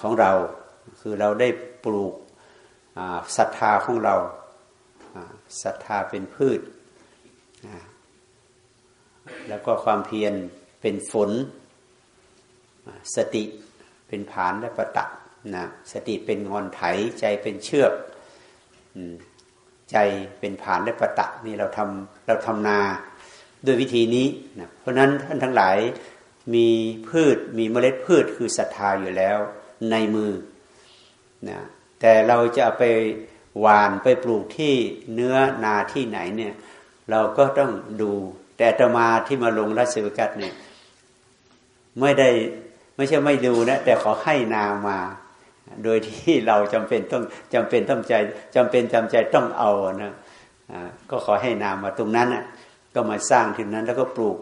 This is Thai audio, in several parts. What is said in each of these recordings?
ของเรา คือเราได้ปลูกศรัทธาของเราศรัทธาเป็นพืช แล้วก็ความเพียรเป็นฝน สติเป็นผานและประตักนะสติเป็นงอนไถใจเป็นเชือกใจเป็นผานและประตักนี่เราทำเราทำนาด้วยวิธีนี้นะเพราะนั้นท่านทั้งหลายมีพืชมีเมล็ดพืชคือศรัทธาอยู่แล้ว ในมือนะแต่เราจะไปหวานไปปลูกที่เนื้อนาที่ไหนเนี่ยเราก็ต้องดู แต่ตมาที่มาลงรัศวิกัตเนี่ยไม่ได้ไม่ใช่ไม่ดูนะแต่ขอให้นามา โดยที่เราจำเป็นต้องจำเป็นต้องใจจำเป็นจำใจต้องเอานะก็ขอให้นามาตรงนั้นนะก็มาสร้างที่นั้นแล้วก็ปลูก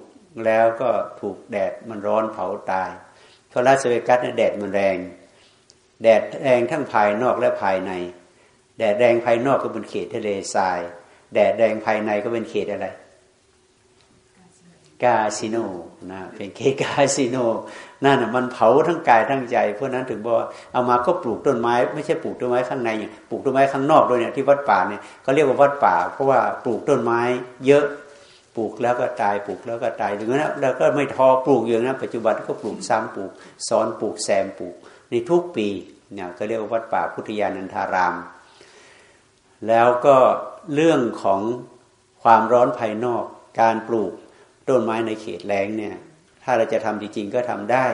แล้วก็ถูกแดดมันร้อนเผาตายเพราะรัสเวกัสเนี่ยแดดมันแรง แดดแรงทั้งภายนอกและภายใน แดดแรงภายนอกก็เป็นเขตทะเลทราย แดดแรงภายในก็เป็นเขตอะไร กาซิโนนะเป็นเคกาซิโนนั่นมันเผาทั้งกายทั้งใจเพราะนั้นถึงบอกเอามาก็ปลูกต้นไม้ ไม่ใช่ปลูกต้นไม้ข้างในอย่างปลูกต้นไม้ข้างนอกด้วยเนี่ยที่วัดป่าเนี่ยเขาเรียกว่าวัดป่า เพราะว่าปลูกต้นไม้ เยอะปลูกแล้วก็ตายปลูกแล้วก็ตายถึงนั้นแล้วก็ไม่ทอปลูกอย่างนั้นปัจจุบันก็ปลูกซ้ำปลูกซ้อนปลูกแซมปลูก ในทุกปีเนี่ยก็เรียกว่าวัดป่าพุทธยานันทาราม แล้วก็เรื่องของความร้อนภายนอก การปลูกต้นไม้ในเขตแล้งเนี่ยถ้าเราจะทำจริงๆก็ทำได้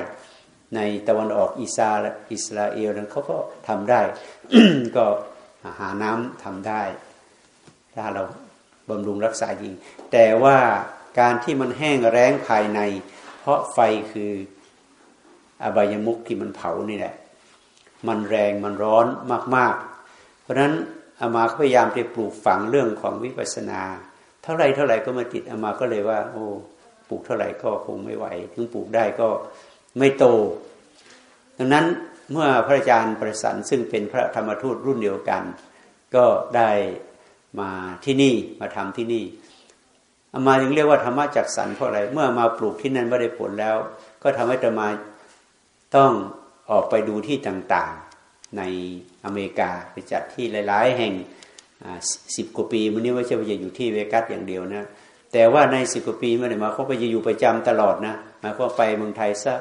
ในตะวันออกอิสราอิสราเอลนั้นเขาก็ทำได้ ก็หาน้ำทำได้ ถ้าเราบำรุงรักษาจริง แต่ว่าการที่มันแห้งแล้งภายใน เพราะไฟคือ อบายมุกที่มันเผานี่แหละ มันแรงมันร้อนมาก ๆ เพราะฉะนั้นอามาพยายามไปปลูกฝังเรื่องของวิปัสนา เท่าไรเท่าไรก็มาติดอามาก็เลยว่า โอ้ปลูกเท่าไหร่ก็คงไม่ไหว ถึงปลูกได้ก็ไม่โต ดังนั้นเมื่อพระอาจารย์ประสันซึ่งเป็นพระธรรมทูตรุ่นเดียวกัน ก็ได้มาที่นี่มาทำที่นี่อามาจึงเรียกว่าธรรมะจักสันเพราะอะไร เมื่อมาปลูกที่นั่นไม่ได้ผลแล้ว ก็ทำให้ธรรมา ต้องออกไปดูที่ต่างๆในอเมริกาไปจัดที่หลาย ๆ แห่งสิบกว่าปีมันนี้ไม่ใช่ว่าจะอยู่ที่เวกัสอย่างเดียวนะ แต่ว่าในสิบกว่าปีม่ได้มาเขาไปจะอยู่ประจำตลอดนะมาเขาไปเมืองไทยสัก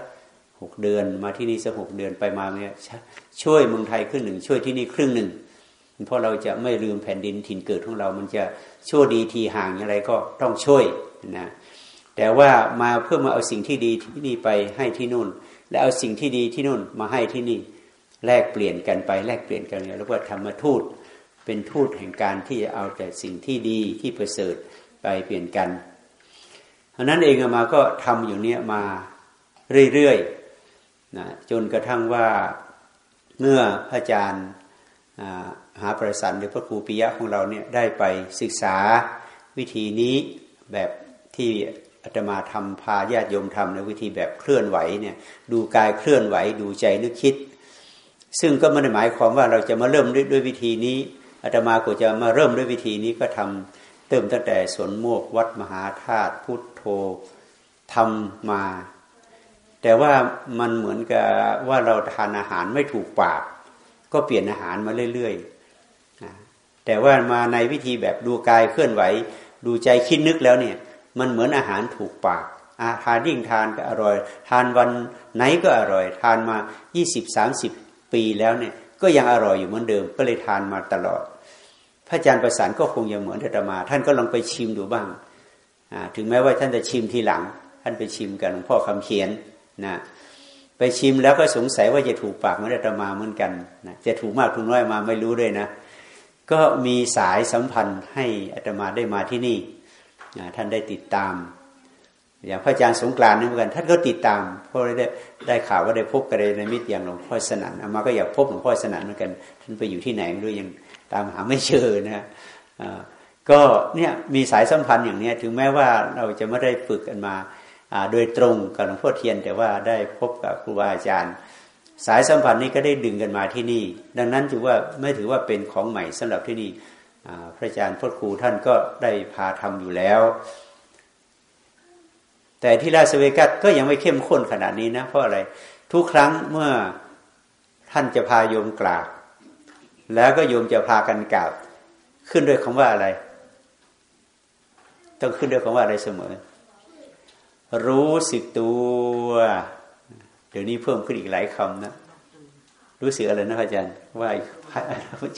หกเดือนมาที่นี่สักหกเดือนไปมาเนี่ยช่วยเมืองไทยครึ่งหนึ่ง ช่วยที่นี่ครึ่งหนึ่ง เพราะเราจะไม่ลืมแผ่นดินถิ่นเกิดของเรา มันจะชั่วดีทีห่างอย่างไรก็ต้องช่วยนะแต่ว่ามาเพื่อมาเอาสิ่งที่ดีที่นี่ไปให้ที่นู่น และเอาสิ่งที่ดีที่นู่นมาให้ที่นี่แลกเปลี่ยนกันไปแลกเปลี่ยนกันแล้วก็ธรรมทูตเป็นทูตแห่งการที่จะเอาแต่สิ่งที่ดีที่ประเสริฐไปเปลี่ยนกันเพราะนั้นเองมาก็ทำอยู่เนี้ยมาเรื่อยๆนะจนกระทั่งว่าเมื่อพระอาจารย์หาประสันหรือพระครูปิยะของเราเนี่ยได้ไปศึกษาวิธีนี้แบบที่ อาตมาทำพาญาติโยมทำในวิธีแบบเคลื่อนไหวเนี่ยดูกายเคลื่อนไหวดูใจนึกคิด ซึ่งก็ไม่ได้หมายความว่าเราจะมาเริ่มด้วยวยวิธีนี้อาตมาก็จะมาเริ่มด้วยวิธีนี้ก็ทำเติมตั้งแต่สวนโมกวัดมหาธาตุพุทโธทำมา แต่ว่ามันเหมือนกับว่าเราทานอาหารไม่ถูกปาก ก็เปลี่ยนอาหารมาเรื่อยๆแต่ว่ามาในวิธีแบบดูกายเคลื่อนไหว ดูใจคิดนึกแล้วเนี่ย มันเหมือนอาหารถูกปากอาทานยิ่งทานก็อร่อย ทานวันไหนก็อร่อย ทานมายี่สิบสามสิบปีแล้วเนี่ย ก็ยังอร่อยอยู่เหมือนเดิม ก็เลยทานมาตลอด พระอาจารย์ประสานก็คงยังเหมือนธรรมา ท่านก็ลองไปชิมดูบ้าง ถึงแม้ว่าท่านจะชิมทีหลัง ท่านไปชิมกันหลวงพ่อคำเขียนนะไปชิมแล้วก็สงสัยว่าจะถูกปากเหมือนธรรมาเหมือนกันนะจะถูกมากถูกน้อยมาไม่รู้ด้วยนะ ก็มีสายสัมพันธ์ให้อัตมาได้มาที่นี่ ท่านได้ติดตาม อย่างพระอาจารย์สงกรานนี่เหมือนกันท่านก็ติดตามเพราะได้ได้ข่าวว่าได้พบกระเดนมิตรอย่างหลวงพ่อสนั่นอามาก็อยากพบหลวงพ่อสนั่นเหมือนกันท่านไปอยู่ที่ไหนไม่รู้ยังตามหาไม่เจอนะก็เนี่ยมีสายสัมพันธ์อย่างนี้ถึงแม้ว่าเราจะไม่ได้ฝึกกันมาโดยตรงกับหลวงพ่อเทียน แต่ว่าได้พบกับครูบาอาจารย์ สายสัมพันธ์นี้ก็ได้ดึงกันมาที่นี่ ดังนั้นถือว่าไม่ถือว่าเป็นของใหม่สำหรับที่นี่ พระอาจารย์พ่อครูท่านก็ได้พาทำอยู่แล้ว แต่ที่ราสเวกัสก็ยังไม่เข้มข้นขนาดนี้นะ เพราะอะไรทุกครั้งเมื่อท่านจะพาโยมกราบ แล้วก็โยมจะพากันกราบ ขึ้นด้วยคำว่าอะไร ต้องขึ้นด้วยคำว่าอะไรเสมอ รู้สึกตัว เดี๋ยวนี้เพิ่มขึ้นอีกหลายคำนะ รู้สึกอะไรนะอาจารย์ว่า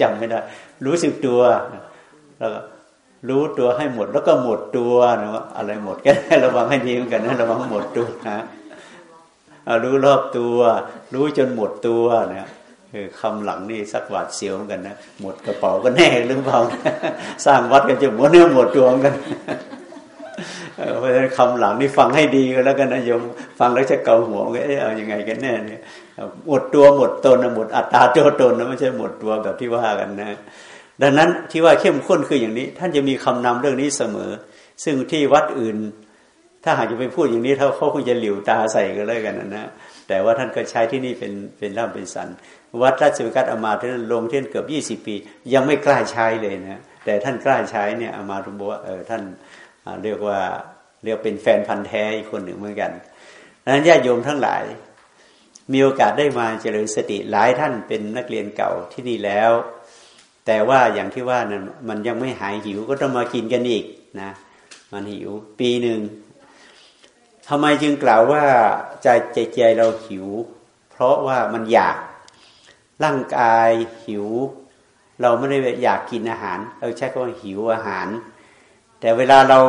จำไม่ได้ รู้สึกตัว แล้วก็รู้ตัวให้หมด แล้วก็หมดตัวนะว่าอะไรหมดก็ระวังให้ดีเหมือนกันนะระวังหมดตัวนะรู้รอบตัว รู้จนหมดตัวเนี่ยคือคำหลังนี่สักหวาดเสียวเหมือนกันนะหมดกระเป๋าก็แน่หรือเปล่าสร้างวัดกันจะหมดเนื้อหมดตัวเหมือนกันเพราะฉะนั้นคำหลังนี่ฟังให้ดีก็แล้วกันนะโยมฟังแล้วจะเกาหัวก็เออเอายังไงกันแน่เนี่ย หมดตัวหมดตนหมดอัตตาตัวตนนะไม่ใช่หมดตัวแบบที่ว่ากันนะ ดังนั้นที่ว่าเข้มข้นคืออย่างนี้ ท่านจะมีคำนำเรื่องนี้เสมอ ซึ่งที่วัดอื่น ถ้าหากจะไปพูดอย่างนี้เขาเขาคงจะหลิวตาใส่กันเลยกันนะแต่ว่าท่านก็ใช้ที่นี่เป็นเป็นร่ำเป็นสัน วัดราชวิกัตอามาท่านลงเที่ยนเกือบยี่สิบปี ยังไม่กล้าใช้เลยนะ แต่ท่านกล้าใช้เนี่ยอามาตุบอกว่าเออท่านเรียกว่าเรียกเป็นแฟนพันธ์แท้อีกคนหนึ่งเหมือนกันดังนั้นญาติโยมทั้งหลาย มีโอกาสได้มาเจริญสติหลายท่านเป็นนักเรียนเก่าที่นี่แล้ว แต่ว่าอย่างที่ว่านั้นมันยังไม่หายหิวก็ต้องมากินกันอีกนะ มันหิวปีหนึ่งทำไมจึงกล่าวว่าใจใจใจเราหิว เพราะว่ามันอยากร่างกายหิว เราไม่ได้อยากกินอาหาร เราใช้คำว่าหิวอาหาร แต่เวลาเรา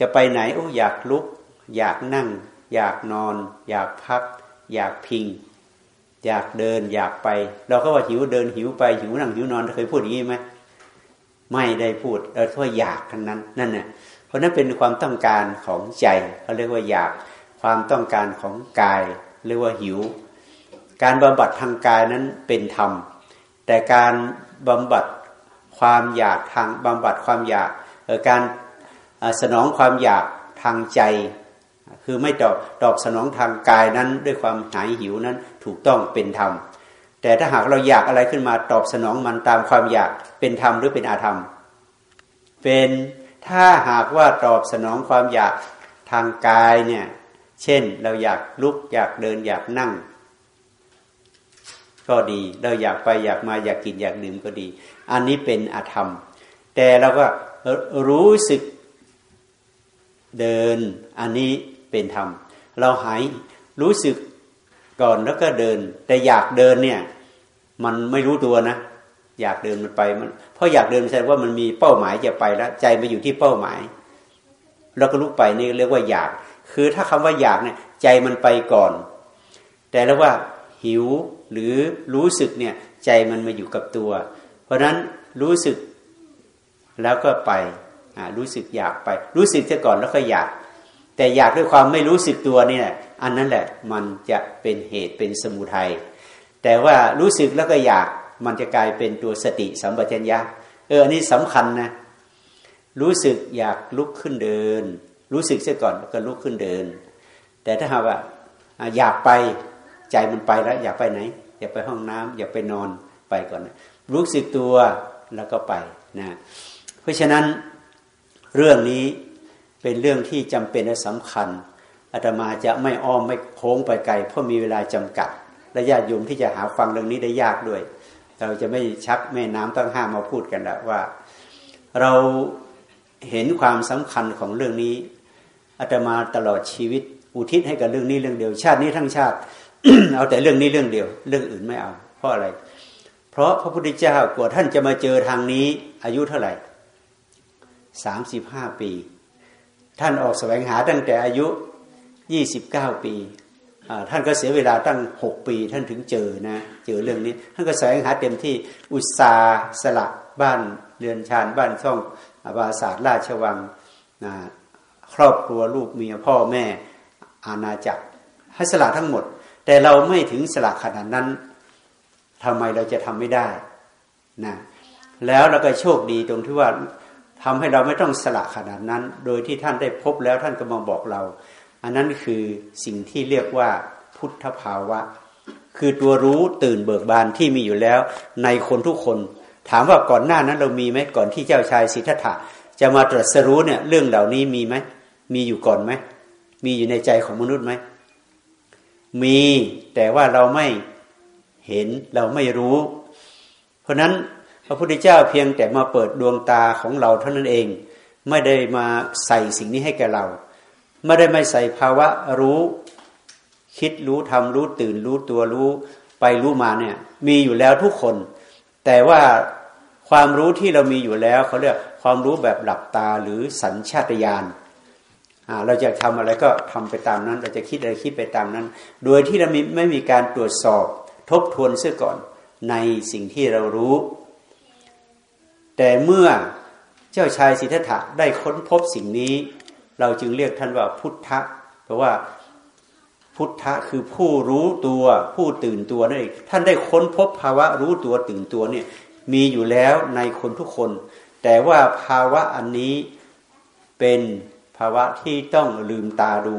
จะไปไหนโอ้อยากลุก อยากนั่ง อยากนอน อยากพัก อยากพิง อยากเดินอยากไป เราก็ว่าหิวเดินหิวไปหิวนั่งหิวนอนเคยพูดอย่างนี้ไหมไม่ได้พูดเราค่อยากทั้งนั้นนั่นเน่ยเพราะนั้นเป็นความต้องการของใจเขาเรียกว่าอยากความต้องการของกาย เรียกว่าหิว การบำบัดทางกายนั้นเป็นธรรม แต่การบำบัดความอยากทางบำบัดความอยากการสนองความอยากทางใจ คือไม่ตอบตอบสนองทางกายนั้น ด้วยความหายหิวนั้นถูกต้องเป็นธรรม แต่ถ้าหากเราอยากอะไรขึ้นมาตอบสนองมันตามความอยากเป็นธรรมหรือเป็นอาธรรม เป็นถ้าหากว่าตอบสนองความอยากทางกายเนี่ย เช่นเราอยากลุกอยากเดินอยากนั่ง ก็ดี เราอยากไปอยากมาอยากกินอยากดื่มก็ดี อันนี้เป็นอาธรรม แต่เราก็รู้สึกเดินอันนี้ เป็นธรรม เราหายรู้สึกก่อนแล้วก็เดิน แต่อยากเดินเนี่ย มันไม่รู้ตัวนะ อยากเดินมันไปมันเพราะอยากเดินแสดงว่ามันมีเป้าหมายจะไปแล้ว ใจมาอยู่ที่เป้าหมายเราก็ลุกไปนี่เรียกว่าอยาก คือถ้าคำว่าอยากเนี่ยใจมันไปก่อน แต่แล้วว่าหิวหรือรู้สึกเนี่ย ใจมันมาอยู่กับตัว เพราะนั้นรู้สึกแล้วก็ไปรู้สึกอยากไป รู้สึกเสียก่อนแล้วก็อยาก แต่อยากด้วยความไม่รู้สึกตัวนี่แหละอันนั้นแหละมันจะเป็นเหตุเป็นสมุทัยแต่ว่ารู้สึกแล้วก็อยากมันจะกลายเป็นตัวสติสัมปชัญญะเอออันนี้สำคัญนะรู้สึกอยากลุกขึ้นเดิน รู้สึกเสียก่อนแล้วก็ลุกขึ้นเดิน แต่ถ้าหากว่าอยากไปใจมันไปแล้ว อยากไปไหน อยากไปห้องน้ำอยากไปนอนไปก่อนรู้สึกตัวแล้วก็ไปนะเพราะฉะนั้นเรื่องนี้ เป็นเรื่องที่จำเป็นและสำคัญอาตมาจะไม่อ้อมไม่โค้งไปไกลเพราะมีเวลาจำกัดและญาติโยมที่จะหาฟังเรื่องนี้ได้ยากด้วย เราจะไม่ชักแม่น้ำตั้งห้ามาพูดกันล้วว่า เราเห็นความสำคัญของเรื่องนี้อาตมาตลอดชีวิต อุทิศให้กับเรื่องนี้เรื่องเดียว ชาตินี้ทั้งชาติ เอาแต่เรื่องนี้เรื่องเดียว เรื่องอื่นไม่เอา เพราะอะไร เพราะพระพุทธเจ้ากว่าท่านจะมาเจอทางนี้ อายุเท่าไหร่สามสิบห้าปี ท่านออกแสวงหาตั้งแต่อายุยี่สิบเก้าปี ท่านก็เสียเวลาตั้งหกปี ท่านถึงเจอนะเจอเรื่องนี้ ท่านก็แสวงหาเต็มที่อุตสาสละบ้านเรือนชานบ้านช่องบาศาสตร์ราชวังครอบครัวลูกเมียพ่อแม่อาณาจักรให้สละทั้งหมด แต่เราไม่ถึงสละขนาดนั้นทำไมเราจะทำไม่ได้นะแล้วเราก็โชคดีตรงที่ว่า ทำให้เราไม่ต้องสละขนาดนั้น โดยที่ท่านได้พบแล้วท่านก็มาบอกเรา อันนั้นคือสิ่งที่เรียกว่าพุทธภาวะ คือตัวรู้ตื่นเบิกบานที่มีอยู่แล้วในคนทุกคน ถามว่าก่อนหน้านั้นเรามีไหมก่อนที่เจ้าชายสิทธัตถะจะมาตรัสรู้เนี่ยเรื่องเหล่านี้มีไหมมีอยู่ก่อนไหมมีอยู่ในใจของมนุษย์ไหมมีแต่ว่าเราไม่เห็นเราไม่รู้ เพราะนั้น พระพุทธเจ้าเพียงแต่มาเปิดดวงตาของเราเท่านั้นเอง ไม่ได้มาใส่สิ่งนี้ให้แก่เรา ไม่ได้ไม่ใส่ภาวะรู้คิดรู้ทำรู้ตื่นรู้ตัวรู้ไปรู้มาเนี่ยมีอยู่แล้วทุกคน แต่ว่าความรู้ที่เรามีอยู่แล้วเขาเรียกความรู้แบบหลับตาหรือสัญชาตญาณเราจะทำอะไรก็ทำไปตามนั้น เราจะคิดอะไรคิดไปตามนั้น โดยที่เราไม่มีการตรวจสอบทบทวนเสียก่อนในสิ่งที่เรารู้ แต่เมื่อเจ้าชายสิทธัตถะได้ค้นพบสิ่งนี้ เราจึงเรียกท่านว่าพุทธะเพราะว่าพุทธะคือผู้รู้ตัวผู้ตื่นตัวนั่นเองท่านได้ค้นพบภาวะรู้ตัวตื่นตัวเนี่ยมีอยู่แล้วในคนทุกคน แต่ว่าภาวะอันนี้เป็นภาวะที่ต้องลืมตาดู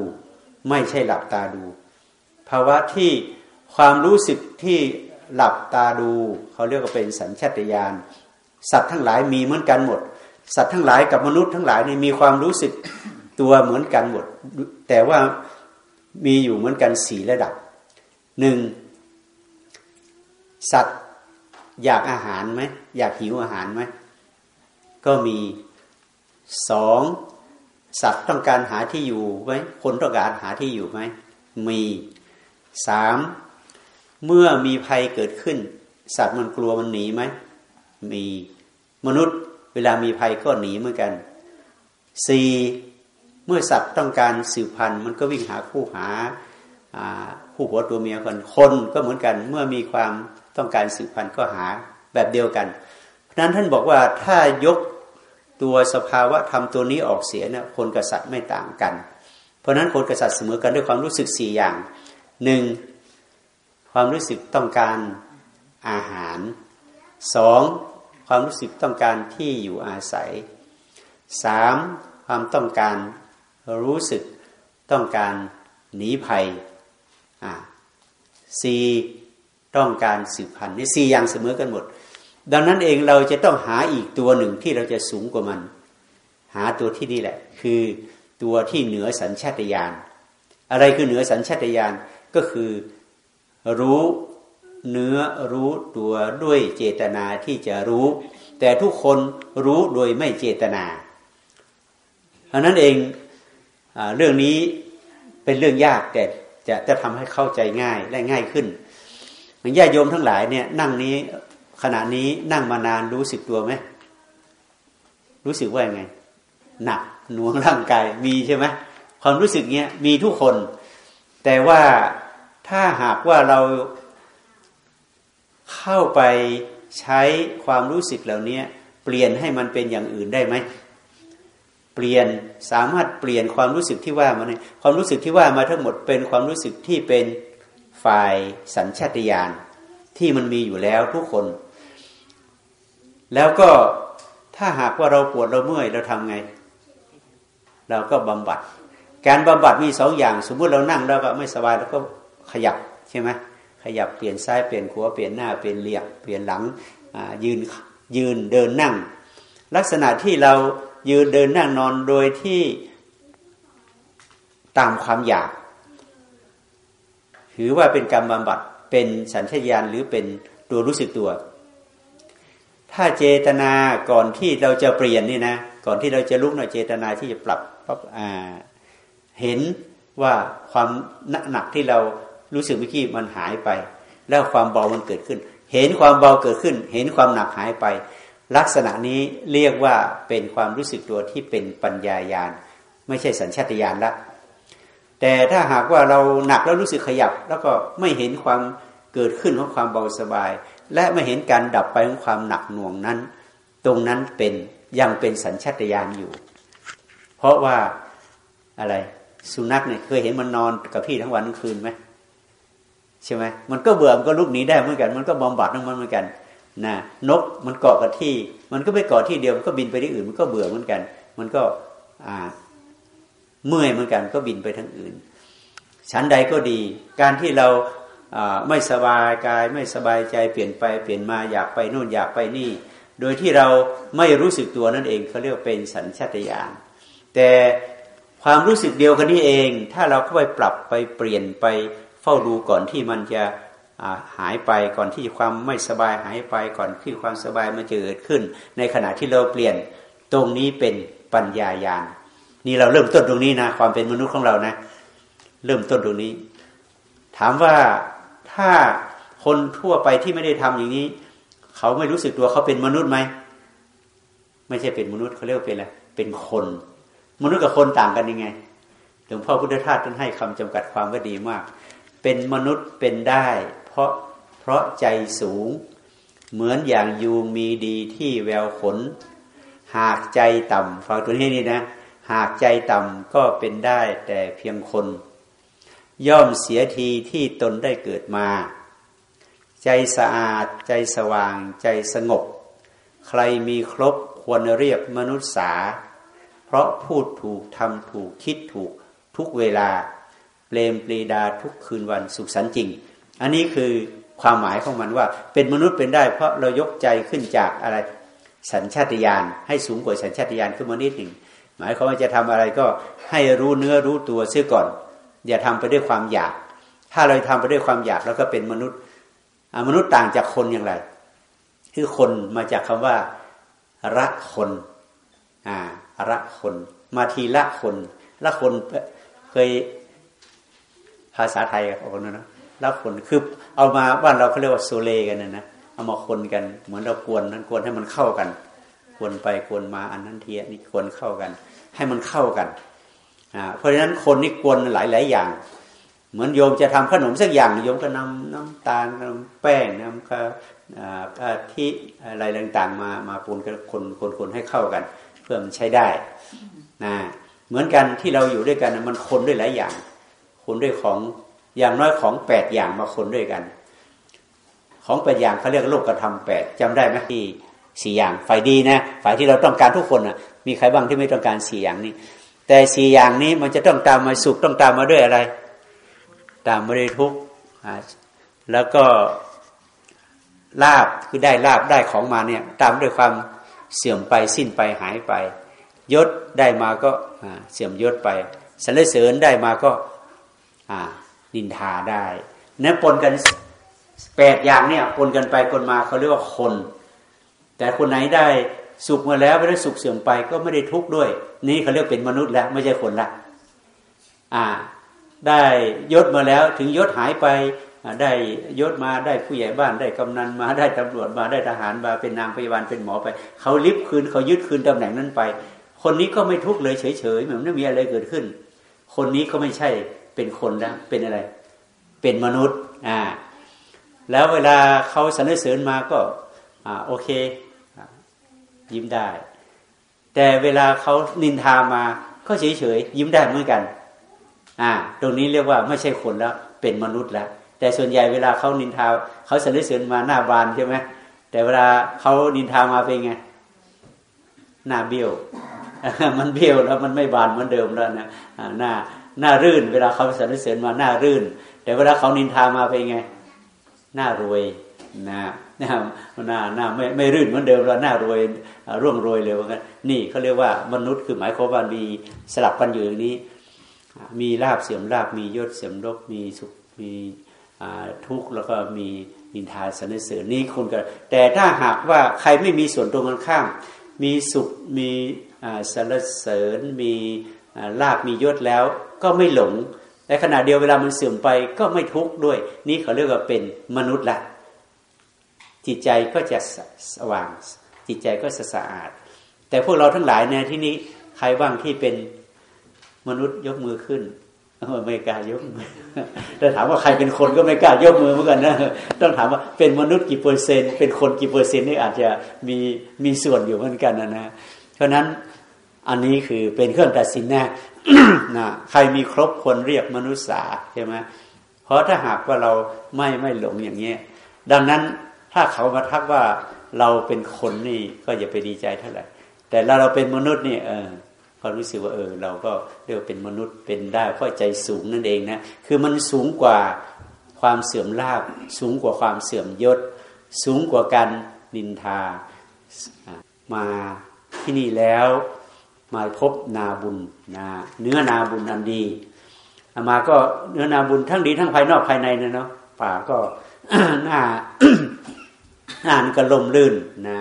ไม่ใช่หลับตาดู ภาวะที่ความรู้สึกที่หลับตาดู เขาเรียกว่าเป็นสัญชาตญาณ สัตว์ทั้งหลายมีเหมือนกันหมด สัตว์ทั้งหลายกับมนุษย์ทั้งหลายนี่มีความรู้สึกตัวเหมือนกันหมด แต่ว่ามีอยู่เหมือนกันสี่ระดับหนึ่งสัตว์อยากอาหารไหมอยากหิวอาหารไหมก็มีสองสัตว์ต้องการหาที่อยู่ไหมคนต้องการหาที่อยู่ไหมมีสามเมื่อมีภัยเกิดขึ้น สัตว์มันกลัวมันหนีไหม มีมนุษย์ เวลามีภัยก็หนีเหมือนกันสี่เมื่อสัตว์ต้องการสืบพันธุ์ มันก็วิ่งหาคู่หาคู่หัวตัวเมียกันคนก็เหมือนกัน เมื่อมีความต้องการสืบพันธุ์ก็หาแบบเดียวกัน เพราะนั้นท่านบอกว่าถ้ายกตัวสภาวะธรรมตัวนี้ออกเสียนะคนกับสัตว์ไม่ต่างกัน เพราะนั้นคนกับสัตว์เสมอกันด้วยความรู้สึกสี่อย่างหนึ่งความรู้สึกต้องการอาหาร สองความรู้สึกต้องการที่อยู่อาศัยสามความต้องการรู้สึกต้องการหนีภัยอ่าสี่ต้องการสืบพันธุ์นี่สี่อย่างเสมอกันหมด ดังนั้นเองเราจะต้องหาอีกตัวหนึ่งที่เราจะสูงกว่ามัน หาตัวที่นี่แหละ คือตัวที่เหนือสัญชาตญาณอะไรคือเหนือสัญชาตญาณก็คือรู้ เนื้อรู้ตัวด้วยเจตนาที่จะรู้ แต่ทุกคนรู้โดยไม่เจตนาเพราะนั้นเองเรื่องนี้เป็นเรื่องยากแต่จะจะทำให้เข้าใจง่ายและง่ายขึ้นอย่างญาโยมทั้งหลายเนี่ยนั่งนี้ขณะนี้นั่งมานานรู้สึกตัวไหมรู้สึกว่ายังไง หนักหน่วงร่างกายมีใช่ไหมความรู้สึกเนี้ยมีทุกคน แต่ว่าถ้าหากว่าเรา เข้าไปใช้ความรู้สึกเหล่านี้เปลี่ยนให้มันเป็นอย่างอื่นได้ไหมเปลี่ยนสามารถเปลี่ยนความรู้สึกที่ว่ามาเนี่ยความรู้สึกที่ว่ามาทั้งหมดเป็นความรู้สึกที่เป็นฝ่ายสัญชาตญาณที่มันมีอยู่แล้วทุกคน แล้วก็ถ้าหากว่าเราปวดเราเมื่อยเราทำไง เราก็บำบัด การบำบัดมีสองอย่าง สมมุติเรานั่งแล้วก็ไม่สบายเราก็ขยับใช่ไหม ขยับเปลี่ยนซ้ายเปลี่ยนขวาเปลี่ยนหน้าเปลี่ยนเหลียกเปลี่ยนหลังยืนยืนเดินนั่ง ลักษณะที่เรายืนเดินนั่งนอนโดยที่ตามความอยาก ถือว่าเป็นกรรมบำบัดเป็นสัญชาตญาณหรือเป็นตัวรู้สึกตัว ถ้าเจตนาก่อนที่เราจะเปลี่ยนนี่นะก่อนที่เราจะลุกหน่อยเจตนาที่จะปรับปั๊บเห็นว่าความหนักที่เรา รู้สึกเมื่อกี้มันหายไป แล้วความเบามันเกิดขึ้น เห็นความเบาเกิดขึ้น เห็นความหนักหายไป ลักษณะนี้เรียกว่าเป็นความรู้สึกตัวที่เป็นปัญญายาณไม่ใช่สัญชาตญาณละแต่ถ้าหากว่าเราหนักแล้วรู้สึกขยับ แล้วก็ไม่เห็นความเกิดขึ้นของความเบาสบาย และไม่เห็นการดับไปของความหนักหน่วงนั้น ตรงนั้นเป็นยังเป็นสัญชาตญาณอยู่ เพราะว่าอะไรสุนัขเนี่ยเคยเห็นมันนอนกับพี่ทั้งวันทั้งคืนไหม ใช่ไหมมันก็เบื่อมันก็ลุกหนีได้เหมือนกัน มันก็บำบัดทั้งมันเหมือนกันนะนกมันเกาะกับที่ มันก็ไม่เกาะที่เดียวมันก็บินไปที่อื่น มันก็เบื่อเหมือนกัน มันก็อ่าเมื่อยเหมือนกันก็บินไปทั้งอื่นชั้นใดก็ดี การที่เราไม่สบายกายไม่สบายใจเปลี่ยนไปเปลี่ยนมาอยากไปนู่นอยากไปนี่ โดยที่เราไม่รู้สึกตัวนั่นเองเขาเรียกเป็นสัญชาตญาณแต่ความรู้สึกเดียวกันนี่เอง ถ้าเราเข้าไปปรับไปเปลี่ยนไป ฝ้าดูก่อนที่มันจะหายไปก่อนที่ความไม่สบายหายไปก่อนที่ความสบายมันจะเกิดขึ้น ในขณะที่เราเปลี่ยนตรงนี้เป็นปัญญายาณนี่เราเริ่มต้นตรงนี้นะความเป็นมนุษย์ของเรานะ เริ่มต้นตรงนี้ ถามว่าถ้าคนทั่วไปที่ไม่ได้ทำอย่างนี้ เขาไม่รู้สึกตัวเขาเป็นมนุษย์ไหมไม่ใช่เป็นมนุษย์เขาเรียกว่าเป็นอะไรเป็นคน มนุษย์กับคนต่างกันยังไงหลวงพ่อพุทธทาสท่านให้คำจำกัดความว่าดีมาก เป็นมนุษย์เป็นได้ เพราะเพราะใจสูง เหมือนอย่างยูมีดีที่แววขน หากใจต่ำฟังตัวนี้นี่นะ หากใจต่ำก็เป็นได้แต่เพียงคน ย่อมเสียทีที่ตนได้เกิดมา ใจสะอาด ใจสว่าง ใจสงบ ใครมีครบควรเรียกมนุษย์สา เพราะพูดถูกทำถูกคิดถูกทุกเวลา เปลมปรีดาทุกคืนวันสุขสันต์จริง อันนี้คือความหมายของมันว่า เป็นมนุษย์เป็นได้ เพราะเรายกใจขึ้นจากอะไรสัญชาตญาณให้สูงกว่าสัญชาตญาณขึ้นมานิดหนึ่งหมายความว่าจะทำอะไรก็ให้รู้เนื้อรู้ตัวเสียก่อน อย่าทำไปด้วยความอยาก ถ้าเราทำไปด้วยความอยากแล้วก็เป็นมนุษย์มนุษย์ต่างจากคนอย่างไร คือคนมาจากคำว่าระคนอ่าระคน มาทีละคนละคนเคย ภาษาไทยออกนนะละคนคือเอามาบ้านเราเขาเรียกว่าโซเลกันนะนะเอามาคนกัน เหมือนเรากวนนั้นกวนให้มันเข้ากันกวนไปกวนมาอันนั้นเทียนี่กวนเข้ากัน ให้มันเข้ากันอ่าเพราะฉะนั้นคนนี่กวนหลายหลายอย่าง เหมือนโยมจะทำขนมสักอย่างโยมก็นำน้ำตาลน้ำแป้งน้ำกะทิอะไรต่างๆ มามาปนกันคนคนคนให้เข้ากัน เพื่อมันใช้ได้นะเหมือนกันที่เราอยู่ด้วยกันมันคนด้วยหลายอย่าง คนด้วยของอย่างน้อยของแปดอย่างมาคนด้วยกัน ของแปดอย่างเขาเรียกโลกกระทำแปดจำได้ไหมที่สี่อย่างฝ่ายดีนะฝ่ายที่เราต้องการทุกคนอะ มีใครบ้างที่ไม่ต้องการสี่อย่างนี้ แต่สี่อย่างนี้มันจะต้องตามมาสุขต้องตามมาด้วยอะไร ตามมาด้วยทุกข์แล้วก็ลาบคือได้ลาบได้ของมาเนี่ย ตามด้วยความเสื่อมไปสิ้นไปหายไป ยศได้มาก็เสื่อมยศไปสรรเสริญได้มาก็ นินทาได้เนี่ยปนกันแปดอย่างเนี่ยปนกันไปปนมาเขาเรียกว่าคน แต่คนไหนได้สุขมาแล้วไม่ได้สุขเสื่อมไปก็ไม่ได้ทุกข์ด้วย นี่เขาเรียกเป็นมนุษย์แล้วไม่ใช่คนละอ่า ได้ยศมาแล้วถึงยศหายไปได้ยศมาได้ผู้ใหญ่บ้านได้กำนันมาได้ตำรวจมาได้ทหารมาเป็นนางพยาบาลเป็นหมอไป เขาลิบคืนเขายึดคืนตำแหน่งนั้นไป คนนี้ก็ไม่ทุกข์เลยเฉยๆเหมือนไม่มีอะไรเกิดขึ้น คนนี้ก็ไม่ใช่ เป็นคนแล้วเป็นอะไร เป็นมนุษย์อ่าแล้วเวลาเขาสรรเสริญมาก็อ่าโอเคยิ้มได้ แต่เวลาเขานินทามาก็เฉยๆยิ้มได้เหมือนกันอ่าตรงนี้เรียกว่าไม่ใช่คนแล้ว เป็นมนุษย์แล้ว แต่ส่วนใหญ่เวลาเขานินทาเขาสรรเสริญมาหน้าบานใช่ไหมแต่เวลาเขานินทามาเป็นไงหน้าเบี้ยวมันเบี้ยวแล้วมันไม่บานเหมือนเดิมแล้วนะหน้า หน้ารื่น เวลาเขาสรรเสริญมาหน้ารื่น แต่เวลาเขานินทามาเป็นไง หน้ารวยนะหน้าหน้าหน้าไม่ไม่รื่นเหมือนเดิมแล้วหน้ารวยร่วงรวยเลยว่างั้นนี่เขาเรียกว่ามนุษย์คือหมายความว่ามีสลับกันอยู่อย่างนี้ มีลาบเสื่อมลาบมียศเสื่อมยศมีสุขมีทุกข์แล้วก็มีนินทาสรรเสริญนี่คุณกันแต่ถ้าหากว่าใครไม่มีส่วนตรงกันข้าม มีสุขมีสรรเสริญมีลาบมียศแล้ว ก็ไม่หลงในขณะเดียวเวลามันเสื่อมไปก็ไม่ทุกข์ด้วย นี่เขาเรียกว่าเป็นมนุษย์ละจิตใจก็จะสว่าง จิตใจก็สะอาด แต่พวกเราทั้งหลายในที่นี้ใครบ้างที่เป็นมนุษย์ยกมือขึ้นไม่กล้ายกมือแต่ถามว่าใครเป็นคนก็ไม่กล้ายกมือเหมือนกันนะต้องถามว่าเป็นมนุษย์กี่เปอร์เซ็นต์เป็นคนกี่เปอร์เซ็นต์นี่อาจจะมีมีส่วนอยู่เหมือนกันนะนะเพราะนั้น อันนี้คือเป็นเครื่องตัดสินแน่นะใครมีครบคนเรียกมนุษย์สาใช่ไหมเพราะถ้าหากว่าเราไม่ไม่หลงอย่างนี้ดังนั้นถ้าเขามาทักว่าเราเป็นคนนี่ก็อย่าไปดีใจเท่าไหร่ แต่เราเราเป็นมนุษย์นี่เออก็รู้สึกว่าเออ เราก็เรียกเป็นมนุษย์เป็นได้เพราะใจสูงนั่นเองนะคือมันสูงกว่าความเสื่อมลาบสูงกว่าความเสื่อมยศ สูงกว่าการนินทามาที่นี่แล้ว มาพบนาบุญนะเนื้อนาบุญอันดีมาก็เนื้อนาบุญทั้งดีทั้งภายนอกภายในนะเนาะป่าก็หน้าหน้ามันก็ลมลื่นนะ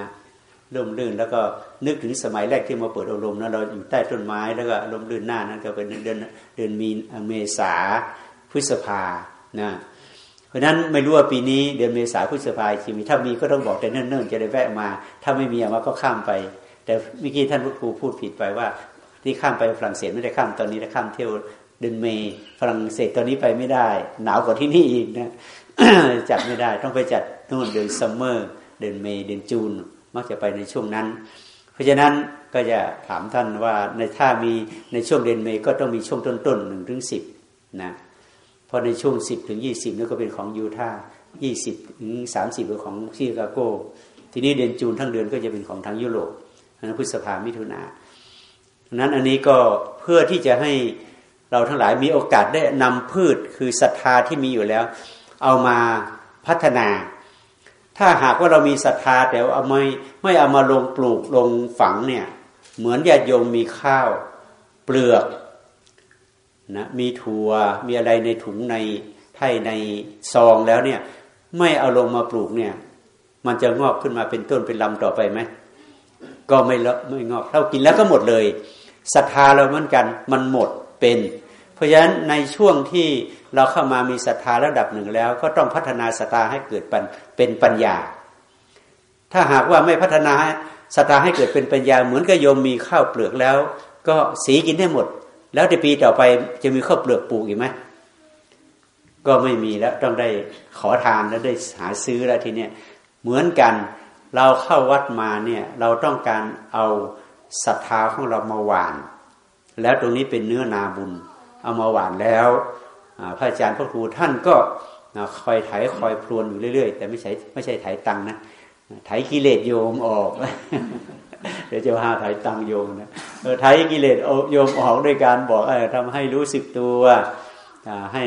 ลมลื่นแล้วก็นึกถึงสมัยแรกที่มาเปิดอบรมนะเราอยู่ใต้ต้นไม้แล้วก็ลมลื่นหน้านั้นก็เป็นเดือนเดือนมีเมษาพฤษภานะเพราะนั้นไม่รู้ว่าปีนี้เดือนเมษาพฤษภาจะมีถ้ามีก็ต้องบอกแต่เนิ่นๆจะได้แวะมา ถ้าไม่มีมาก็ข้ามไป แต่เมื่อกี้ท่านครูพูดผิดไปว่า ที่ข้ามไปฝรั่งเศสไม่ได้ข้ามตอนนี้ได้ข้ามเที่ยวเดือนเมย์ฝรั่งเศสตอนนี้ไปไม่ได้ หนาวกว่าที่นี่อีกนะจัดไม่ได้ต้องไปจัดนู่นเดือนซัมเมอร์เดือนเมย์เดือนจูนมักจะไปในช่วงนั้น เพราะฉะนั้นก็จะถามท่านว่าในถ้ามีในช่วงเดือนเมย์ก็ต้องมีช่วงต้นๆหนึ่งถึงสิบนะพอในช่วงสิบถึงยี่สิบนั่นก็เป็นของยูทาห์ยี่สิบถึงสามสิบเป็นของชิคาโก ทีนี้เดือนจูนทั้งเดือนก็จะเป็นของทางยุโรป นั้นพฤษภามิถุนานั้นอันนี้ก็เพื่อที่จะให้เราทั้งหลายมีโอกาสได้นำพืชคือศรัทธาที่มีอยู่แล้ว เอามาพัฒนา ถ้าหากว่าเรามีศรัทธาแต่เอาไม่ไม่เอามาลงปลูกลงฝังเนี่ย เหมือนญาติโยมมีข้าว เปลือกนะมีถั่วมีอะไรในถุงในไถ่ในซองแล้วเนี่ย ไม่เอาลงมาปลูกเนี่ย มันจะงอกขึ้นมาเป็นต้นเป็นลำต่อไปไหม ก็ไม่ละไม่งอกเท่ากินแล้วก็หมดเลยศรัทธาเราเหมือนกันมันหมดเป็น เพราะฉะนั้นในช่วงที่เราเข้ามามีศรัทธาระดับหนึ่งแล้ว ก็ต้องพัฒนาศรัทธาให้เกิดเป็นปัญญา ถ้าหากว่าไม่พัฒนาศรัทธาให้เกิดเป็นปัญญา เหมือนกับโยมมีข้าวเปลือกแล้ว ก็สีกินได้หมด แล้วในปีต่อไปจะมีข้าวเปลือกปลูกอีกไหมก็ไม่มีแล้วต้องได้ขอทานแล้วได้หาซื้อแล้วทีเนี้ยเหมือนกัน เราเข้าวัดมาเนี่ยเราต้องการเอาศรัทธาของเรามาหวาน แล้วตรงนี้เป็นเนื้อนาบุญ เอามาหวานแล้วพระอาจารย์พระครูท่านก็คอยไถคอยพรวนอยู่เรื่อย ๆ แต่ไม่ใช่ไม่ใช่ไถตังนะไถกิเลสโยมออกเดี๋ยวจะหาไถตังโยมนะไถ่กิเลสโยมออกด้วยการบอกเออทำให้รู้สึกตัวให้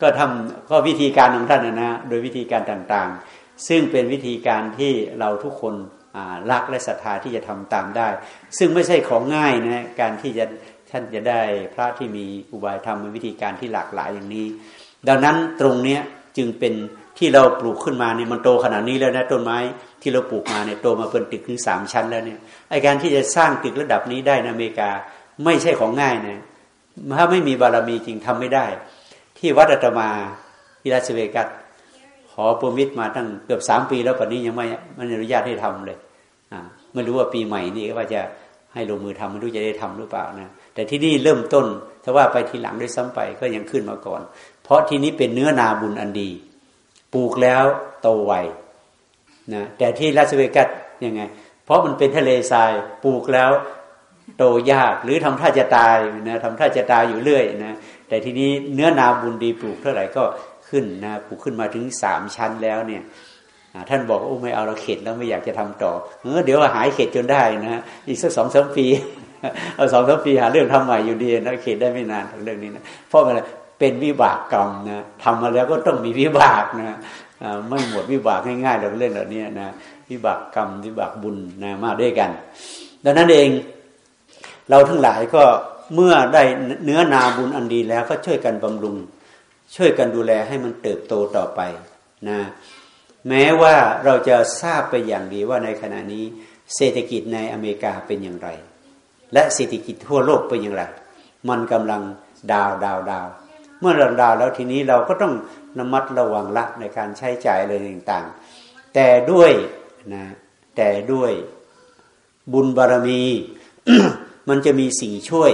ก็ทำก็วิธีการของท่านนะโดยวิธีการต่างๆ ซึ่งเป็นวิธีการที่เราทุกคนรักและศรัทธาที่จะทำตามได้ ซึ่งไม่ใช่ของง่ายนะการที่จะท่านจะได้พระที่มีอุบายทำวิธีการที่หลากหลายอย่างนี้ ดังนั้นตรงเนี้ยจึงเป็นที่เราปลูกขึ้นมาเนี่ยมันโตขนาดนี้แล้วนะต้นไม้ที่เราปลูกมาเนี่ยโตมาเป็นตึกถึงสามชั้นแล้วเนี่ยไอการที่จะสร้างตึกระดับนี้ได้ในอเมริกาไม่ใช่ของง่ายนะถ้าไม่มีบารมีจริงทำไม่ได้ ที่วัดอาตมาที่ราชเวกัส ขอปรมิตมาตั้งเกือบสามปีแล้วป่านนี้ยังไม่ไม่อนุญาตให้ทำเลย อ่าไม่รู้ว่าปีใหม่นี้ว่าจะให้ลงมือทำไม่รู้จะได้ทำหรือเปล่านะแต่ที่นี่เริ่มต้นถ้าว่าไปทีหลังด้วยซ้ำไปก็ยังขึ้นมาก่อน เพราะที่นี้เป็นเนื้อนาบุญอันดี ปลูกแล้วโตไวนะแต่ที่ลาสเวกัสยังไง เพราะมันเป็นทะเลทรายปลูกแล้วโตยากหรือทำท่าจะตายนะทำท่าจะตายอยู่เรื่อยนะแต่ทีนี้เนื้อนาบุญดีปลูกเท่าไหร่ก็ ขึ้นนะปลูกขึ้นมาถึงสามชั้นแล้วเนี่ยท่านบอกโอ้ไม่เอาเราเข็ดแล้วไม่อยากจะทำต่อเออเดี๋ยวหายเข็ดจนได้นะอีกสักสองสามปีเอาสองสามปีหาเรื่องทำใหม่อยู่ดีนะเข็ดได้ไม่นานเรื่องนี้นะเพราะอะไรเป็นวิบากกรรมนะทำมาแล้วก็ต้องมีวิบากนะไม่หมดวิบากง่ายๆเราเรื่องเหล่านี้นะวิบากกรรมวิบากบุญนะมาด้วยกัน ดังนั้นเองเราทั้งหลายก็เมื่อได้เนื้อนาบุญอันดีแล้วก็ช่วยกันบำรุง ช่วยกันดูแลให้มันเติบโตต่อไปนะแม้ว่าเราจะทราบไปอย่างดีว่าในขณะนี้ เศรษฐกิจในอเมริกาเป็นอย่างไร และเศรษฐกิจทั่วโลกเป็นอย่างไร มันกำลังดาวดาวดาวเมื่อเราดาวแล้วทีนี้เราก็ต้องระมัดระวังละในการใช้จ่ายอะไรต่างๆ แต่ด้วยนะแต่ด้วยบุญบารมี มันจะมีสิ่งช่วย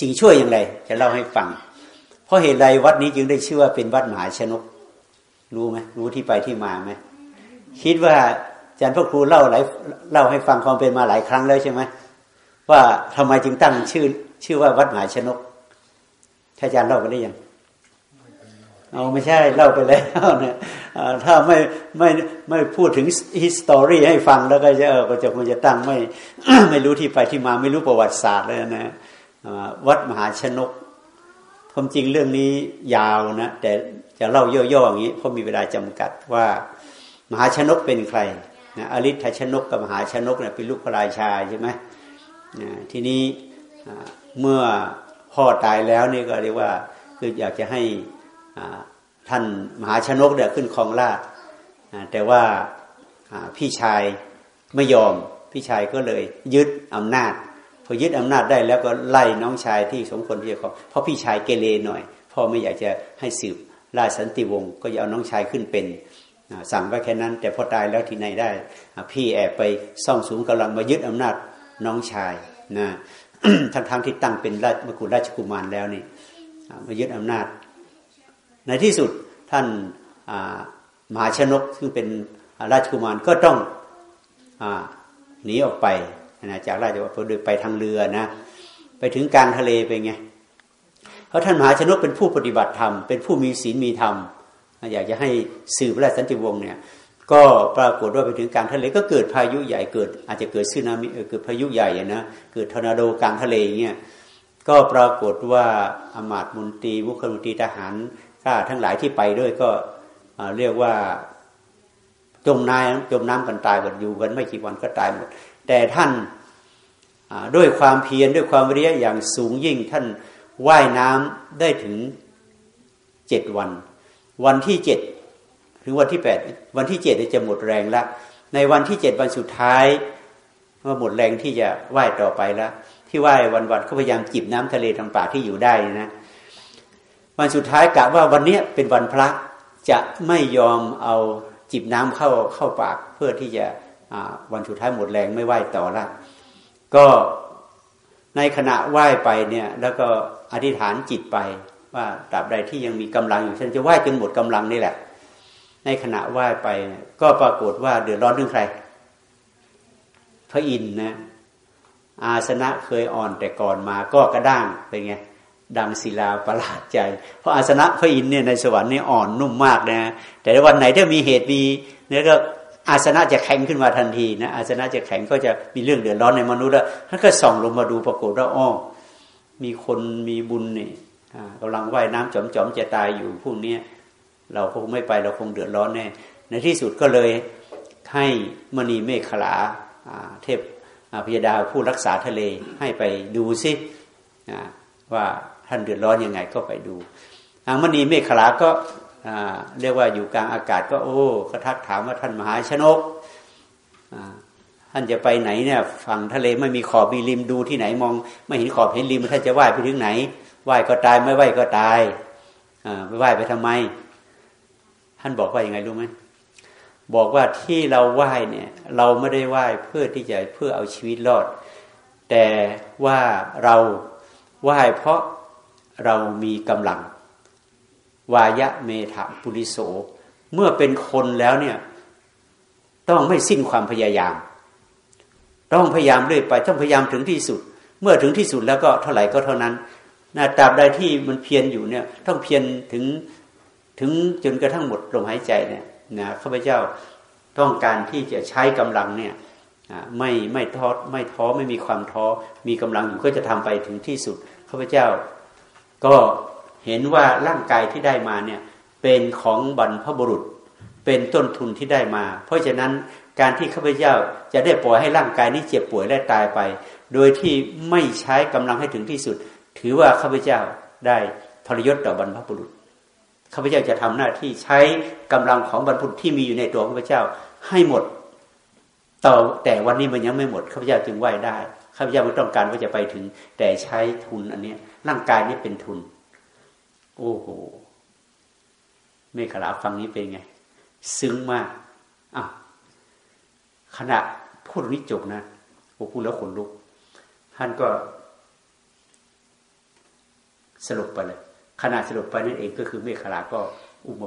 สิ่งช่วยอย่างไร จะเล่าให้ฟัง เพราะเหตุไรวัดนี้จึงได้ชื่อว่าเป็นวัดมหาชนก รู้ไหมรู้ที่ไปที่มาไหมคิดว่าอาจารย์พระครูเล่าหลายเล่าให้ฟังความเป็นมาหลายครั้งแล้วใช่ไหมว่าทำไมจึงตั้งชื่อ ชื่อว่าวัดมหาชนกท่านอาจารย์เล่าไปได้ยังเอาไม่ใช่เล่าไปแล้วเนี่ยถ้าไม่ไม่ไม่พูดถึงฮิสตอรี่ให้ฟังแล้วก็จะก็จะคงจะตั้งไม่ไม่รู้ที่ไปที่มาไม่รู้ประวัติศาสตร์เลยนะวัดมหาชนก ความจริงเรื่องนี้ยาวนะแต่จะเล่าย่อๆอย่างนี้เพราะมีเวลาจำกัดว่า มหาชนกเป็นใครนะอริ t ชนกกับมหาชนกเนี่ยเป็นลูกพระราชาใช่ไหมทีนี้เมื่อพ่อตายแล้วนี่ก็เรียกว่าคืออยากจะให้ท่านมหาชนกเนี่ยขึ้นครองราชแต่ว่าพี่ชายไม่ยอมพี่ชายก็เลยยึดอำนาจ พอยึดอำนาจได้แล้วก็ไล่น้องชายที่สมควรที่จะครองเพราะพี่ชายเกเรหน่อยพ่อไม่อยากจะให้สืบราชสันติวงศ์ก็จะเอาน้องชายขึ้นเป็นสั่งไว้แค่นั้น แต่พอตายแล้วที่ไหนได้ พี่แอบไปซ่องสูงกำลังมายึดอำนาจน้องชายนะทั้งๆทที่ตั้งเป็นราชมกุฎราชกุมารแล้วนี่มายึดอำนาจ ในที่สุดท่านมหาชนกซึ่งเป็นราชกุมารก็ต้องหนีออกไป นะจากราชวัฒน์ไปทางเรือนะ ไปถึงกลางทะเลไปไงเพราะท่านมหาชนกเป็นผู้ปฏิบัติธรรม เป็นผู้มีศีลมีธรรม อยากจะให้สืบราชสันตติวงศ์เนี่ย ก็ปรากฏว่าไปถึงกลางทะเลก็เกิดพายุใหญ่เกิด อาจจะเกิดสึนามิเกิดพายุใหญ่นะ เกิดทอร์นาโดกลางทะเลเงี้ย ก็ปรากฏว่าอำมาตย์มนตรีมุขมนตรีทหารข้าทั้งหลายที่ไปด้วยก็เรียกว่าจมน้ำจมน้ำกันตายหมดอยู่กันไม่กี่วันก็ตายหมด แต่ท่านด้วยความเพียรด้วยความวิริยะอย่างสูงยิ่งท่านว่ายน้ำได้ถึงเจ็ดวัน วันที่เจ็ดถึงวันที่แปดวันที่เจ็ดจะหมดแรงแล้วในวันที่เจ็ดวันสุดท้ายก็หมดแรงที่จะว่ายต่อไปแล้วที่ว่ายวันๆเขาพยายามจิบน้ำทะเลทางป่าที่อยู่ได้นะวันสุดท้ายกะว่าวันนี้เป็นวันพระจะไม่ยอมเอาจิบน้ำเข้าเข้าปากเพื่อที่จะ วันสุดท้ายหมดแรงไม่ไหวต่อละก็ในขณะไหว้ไปเนี่ย แล้วก็อธิษฐานจิตไปว่าตราบใดที่ยังมีกำลังอยู่ฉันจะไหว้จนหมดกำลังนี่แหละ ในขณะไหว้ไปก็ปรากฏว่าเดือดร้อนเรื่องใคร พระอินทร์นะ อาสนะเคยอ่อนแต่ก่อนมาก็กระด้างเป็นไงดังศิลาประหลาดใจ เพราะอาสนะพระอินทร์เนี่ยในสวรรค์นี่อ่อนนุ่มมากนะแต่วันไหนถ้ามีเหตุมีเนี่ยก็ อาสนะจะแข็งขึ้นมาทันทีนะอาสนะจะแข็งก็จะมีเรื่องเดือดร้อนในมนุษย์แล้วท่านก็ส่องลงมาดูปรากฏว่าอ้อมีคนมีบุญนี่กำลังว่ายน้ำจอมๆจะตายอยู่พวกนี้เราคงไม่ไปเราคงเดือดร้อนแน่ในที่สุดก็เลยให้มณีเมฆขลาเทพพยดาผู้รักษาทะเลให้ไปดูซิว่าท่านเดือดร้อนยังไงก็ไปดูอางมณีเมฆขลาก็ เรียกว่าอยู่กลางอากาศก็โอ้ก็ทักถามว่าท่านมหาชนกท่านจะไปไหนเนี่ยฝั่งทะเลไม่มีขอบมีริมดูที่ไหนมอง ไม่เห็นขอบเห็นริมท่านจะว่ายไปถึงไหนว่ายก็ตายไม่ว่ายก็ตายไม่ว่ายไปทำไม ท่านบอกว่ายังไงรู้ไหมบอกว่าที่เราไหว้เนี่ย เราไม่ได้ไหว้เพื่อที่จะเพื่อเอาชีวิตรอด แต่ว่าเราไหว้เพราะเรามีกำลัง วายะเมถะปุริโส เมื่อเป็นคนแล้วเนี่ย ต้องไม่สิ้นความพยายาม ต้องพยายามเรื่อยไปต้องพยายามถึงที่สุด เมื่อถึงที่สุดแล้วก็เท่าไหร่ก็เท่านั้นนะตราบใดที่มันเพียรอยู่เนี่ย ต้องเพียรถึงถึงจนกระทั่งหมดลมหายใจเนี่ยนะข้าพเจ้าต้องการที่จะใช้กำลังเนี่ยไม่ไม่ท้อไม่ท้อไม่มีความท้อมีกำลังอยู่ก็จะทำไปถึงที่สุดข้าพเจ้าก็ เห็นว่าร่างกายที่ได้มาเนี่ยเป็นของบรรพบุรุษ เป็นต้นทุนที่ได้มา เพราะฉะนั้นการที่ข้าพเจ้าจะได้ปล่อยให้ร่างกายนี้เจ็บป่วยและตายไป โดยที่ไม่ใช้กำลังให้ถึงที่สุด ถือว่าข้าพเจ้าได้ทรยศต่อบรรพบุรุษข้าพเจ้าจะทำหน้าที่ใช้กำลังของบรรพบุรุษที่มีอยู่ในตัวข้าพเจ้าให้หมด ต่อแต่วันนี้มันยังไม่หมดข้าพเจ้าจึงไหวได้ข้าพเจ้าไม่ต้องการว่าจะไปถึง แต่ใช้ทุนอันนี้ร่างกายนี้เป็นทุน โอ้โหเมฆลาฟังนี้เป็นไง ซึ้งมากอะขณะพูดนี้จบนะผมพูดแล้วขนลุก ท่านก็สรุปไปเลยขณะสรุปไปนั่นเองก็คือเมฆลาก็